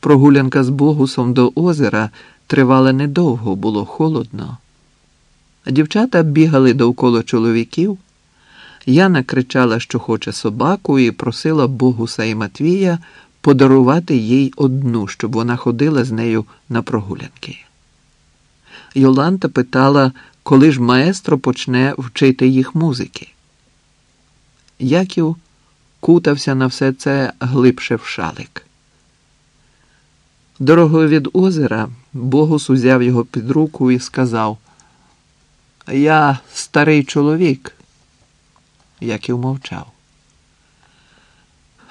Прогулянка з Богусом до озера тривала недовго, було холодно. Дівчата бігали довкола чоловіків. Яна кричала, що хоче собаку, і просила Богуса і Матвія подарувати їй одну, щоб вона ходила з нею на прогулянки. Йоланта питала, коли ж маестро почне вчити їх музики. Яків кутався на все це глибше в шалик. Дорогою від озера Богус узяв його під руку і сказав: Я старий чоловік. як і мовчав.